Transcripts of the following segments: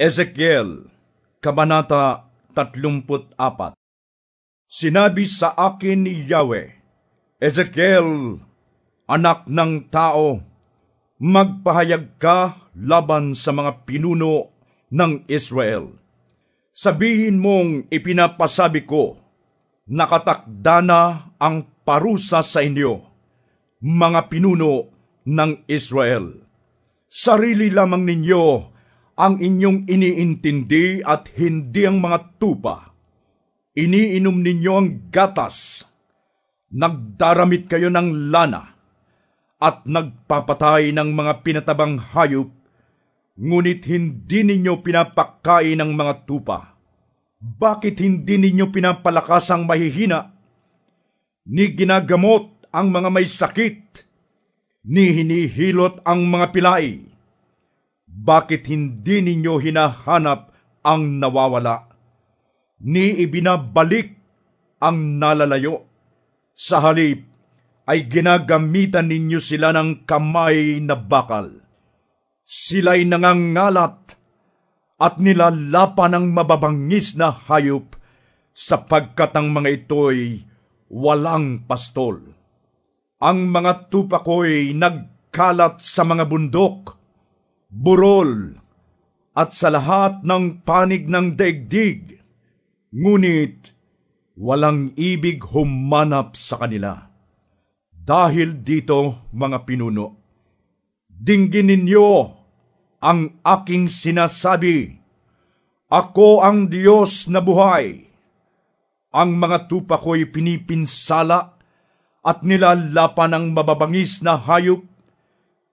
Ezekiel, Kabanata 34 Sinabi sa akin ni Yahweh, Ezekiel, anak ng tao, magpahayag ka laban sa mga pinuno ng Israel. Sabihin mong ipinapasabi ko, nakatakda na ang parusa sa inyo, mga pinuno ng Israel. Sarili lamang ninyo ang inyong iniintindi at hindi ang mga tupa. Iniinom ninyo ang gatas. Nagdaramit kayo ng lana at nagpapatay ng mga pinatabang hayop, ngunit hindi ninyo pinapakain ng mga tupa. Bakit hindi ninyo pinapalakas ang mahihina? Ni ginagamot ang mga may sakit, ni hinihilot ang mga pilay bakit hindi ninyo hinahanap ang nawawala? Ni ibinabalik ang nalalayo. Sa halip ay ginagamitan ninyo sila ng kamay na bakal. Sila'y nangangalat at nilalapan ng mababangis na hayop sapagkat ang mga ito'y walang pastol. Ang mga tupa ko'y nagkalat sa mga bundok burol, at sa lahat ng panig ng daigdig, ngunit walang ibig humanap sa kanila. Dahil dito, mga pinuno, dinggin ninyo ang aking sinasabi. Ako ang Diyos na buhay. Ang mga tupa ko'y pinipinsala at nilalapan ng mababangis na hayop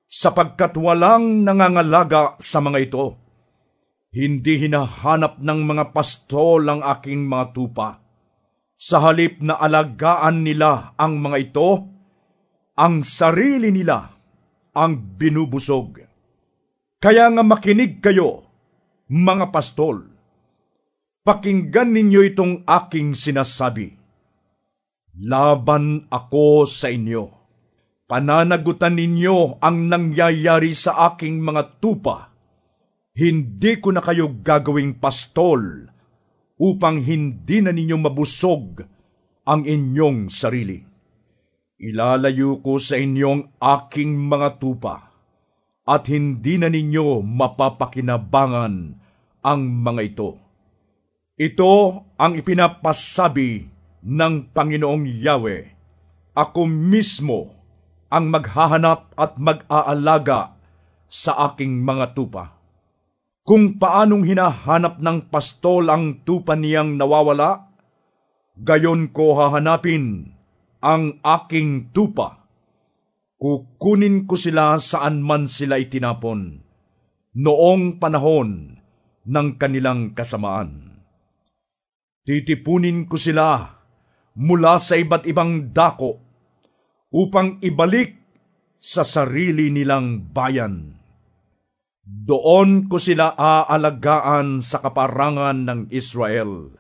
sapagkat walang nangangalaga sa mga ito. Hindi hinahanap ng mga pastol ang aking mga tupa. Sa halip na alagaan nila ang mga ito, ang sarili nila ang binubusog. Kaya nga makinig kayo, mga pastol. Pakinggan ninyo itong aking sinasabi. Laban ako sa inyo Pananagutan ninyo ang nangyayari sa aking mga tupa. Hindi ko na kayo gagawing pastol upang hindi na ninyo mabusog ang inyong sarili. Ilalayo ko sa inyong aking mga tupa at hindi na ninyo mapapakinabangan ang mga ito. Ito ang ipinapasabi ng Panginoong Yahweh. Ako mismo ang maghahanap at mag-aalaga sa aking mga tupa. Kung paanong hinahanap ng pastol ang tupa niyang nawawala, gayon ko hahanapin ang aking tupa. Kukunin ko sila saan man sila itinapon, noong panahon ng kanilang kasamaan. Titipunin ko sila mula sa iba't ibang dako upang ibalik sa sarili nilang bayan. Doon ko sila aalagaan sa kaparangan ng Israel,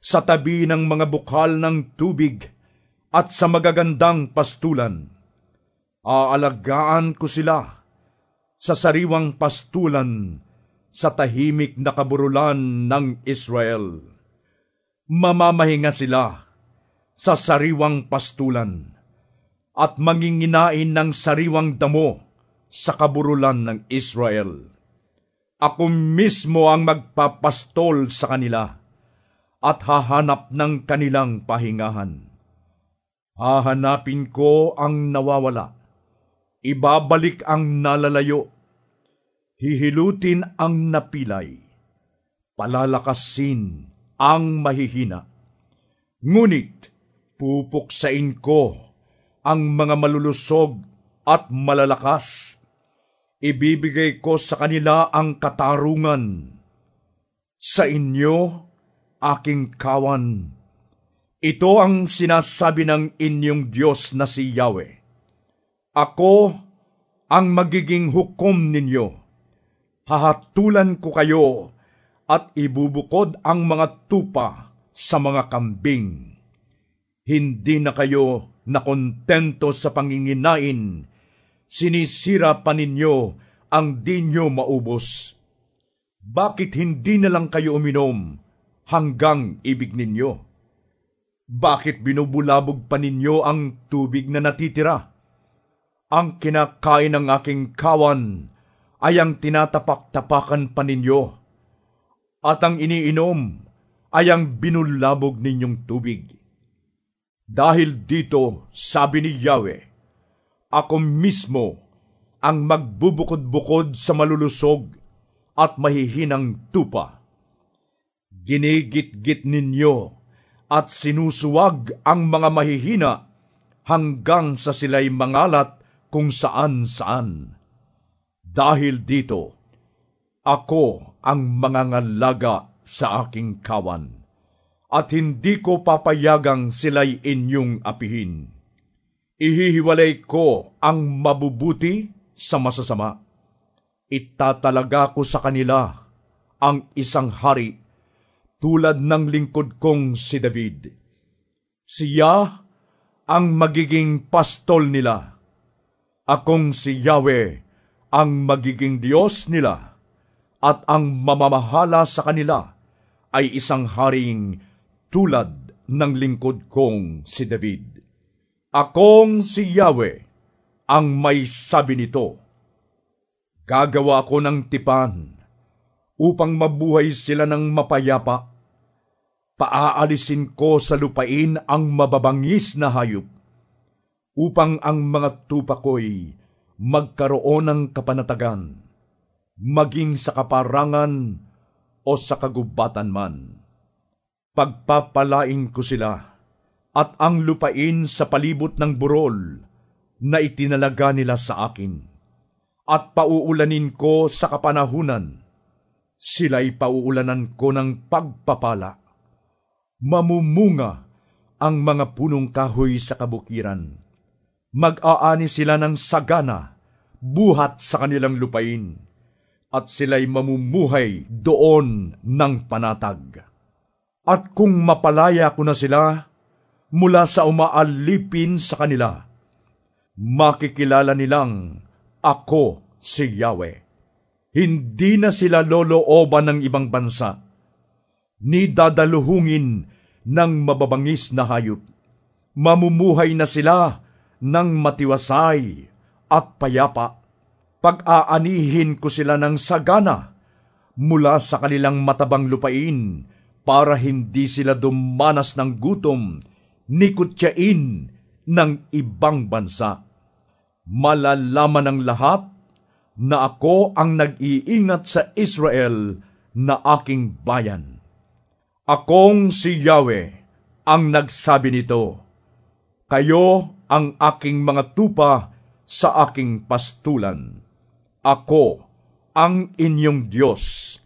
sa tabi ng mga bukal ng tubig at sa magagandang pastulan. Aalagaan ko sila sa sariwang pastulan sa tahimik na kaburulan ng Israel. Mamamahinga sila sa sariwang pastulan at manginginain ng sariwang damo sa kaburulan ng Israel. Ako mismo ang magpapastol sa kanila at hahanap ng kanilang pahingahan. Hahanapin ko ang nawawala, ibabalik ang nalalayo, hihilutin ang napilay, palalakasin ang mahihina. Ngunit pupuksain ko ang mga malulusog at malalakas. Ibibigay ko sa kanila ang katarungan. Sa inyo, aking kawan. Ito ang sinasabi ng inyong Diyos na si Yahweh. Ako ang magiging hukom ninyo. Hahatulan ko kayo at ibubukod ang mga tupa sa mga kambing. Hindi na kayo na kontento sa panginginain, sinisira pa ninyo ang di nyo maubos. Bakit hindi na lang kayo uminom hanggang ibig ninyo? Bakit binubulabog pa ninyo ang tubig na natitira? Ang kinakain ng aking kawan ay ang tinatapak-tapakan pa ninyo, at ang iniinom ay ang binulabog ninyong tubig. Dahil dito, sabi ni Yahweh, ako mismo ang magbubukod-bukod sa malulusog at mahihinang tupa. Ginigit-git ninyo at sinusuwag ang mga mahihina hanggang sa sila'y mangalat kung saan-saan. Dahil dito, ako ang mangangalaga sa aking kawan, at hindi ko papayagang sila'y inyong apihin. Ihihiwalay ko ang mabubuti sa masasama. Itatalaga ko sa kanila ang isang hari tulad ng lingkod kong si David. Siya ang magiging pastol nila Akong si Yahweh ang magiging Diyos nila at ang mamamahala sa kanila ay isang haring tulad ng lingkod kong si David. Akong si Yahweh ang may sabi nito. Gagawa ko ng tipan upang mabuhay sila ng mapayapa. Paaalisin ko sa lupain ang mababangis na hayop upang ang mga tupa ko'y magkaroon ng kapanatagan, maging sa kaparangan o sa kagubatan man. Pagpapalain ko sila at ang lupain sa palibot ng burol na itinalaga nila sa akin. At pauulanin ko sa kapanahunan, sila'y pauulanan ko ng pagpapala. Mamumunga ang mga punong kahoy sa kabukiran mag-aani sila ng sagana, buhat sa kanilang lupain, at sila'y mamumuhay doon ng panatag. At kung mapalaya ko na sila mula sa umaalipin sa kanila, makikilala nilang ako si Yahweh. Hindi na sila lolooban ng ibang bansa, ni dadaluhungin ng mababangis na hayop. Mamumuhay na sila ng matiwasay at payapa. Pag-aanihin ko sila ng sagana mula sa kanilang matabang lupain para hindi sila dumanas ng gutom ni kutyain ng ibang bansa. Malalaman ng lahat na ako ang nag-iingat sa Israel na aking bayan. Akong si Yahweh ang nagsabi nito, Kayo ang aking mga tupa sa aking pastulan. Ako ang inyong Diyos